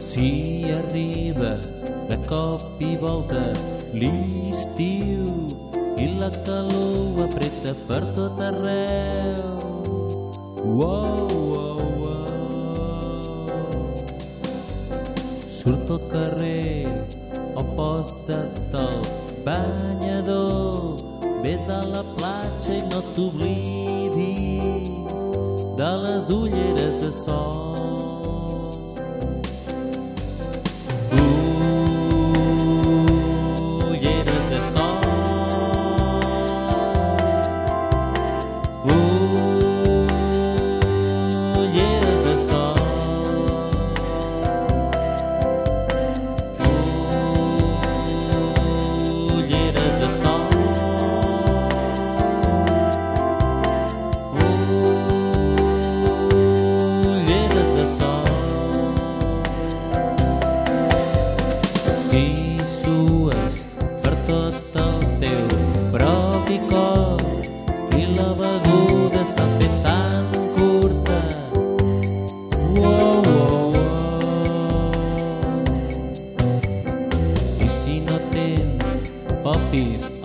Si arriba de cop i volta l'estiu i la calor apreta per tot arreu. Uau, uau, uau. Surt al carrer o posa't al banyador Ves a la platja i no t'oblidis de les ulleres de sol. peace.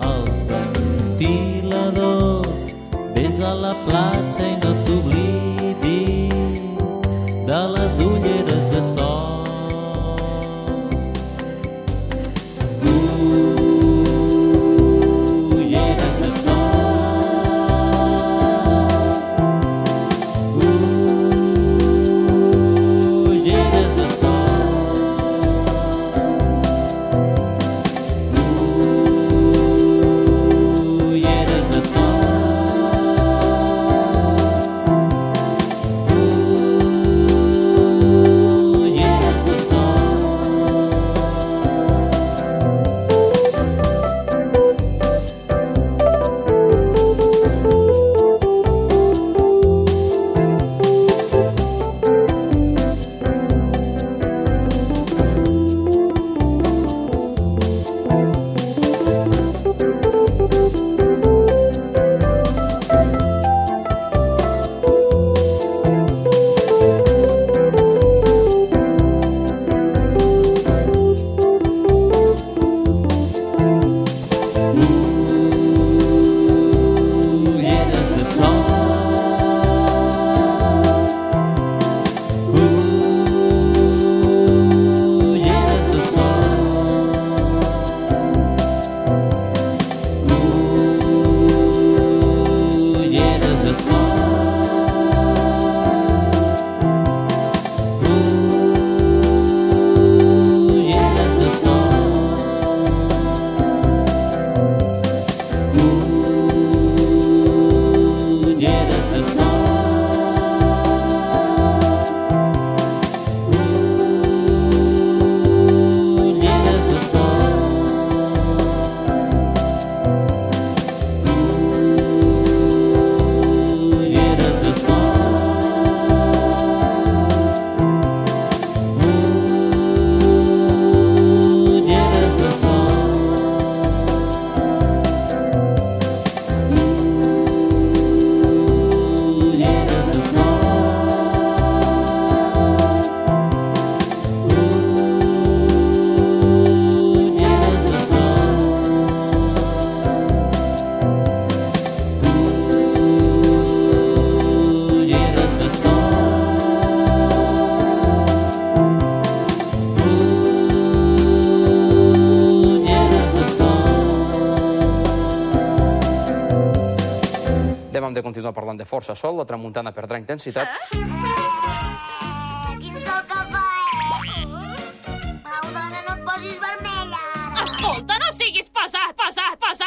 small. Hem de continuar parlant de força sol, la tramuntana perdrà intensitat. Quin sol que fa, eh? Au, dona, no et posis vermella, ara. Escolta, no siguis pesat, pesat, pesat!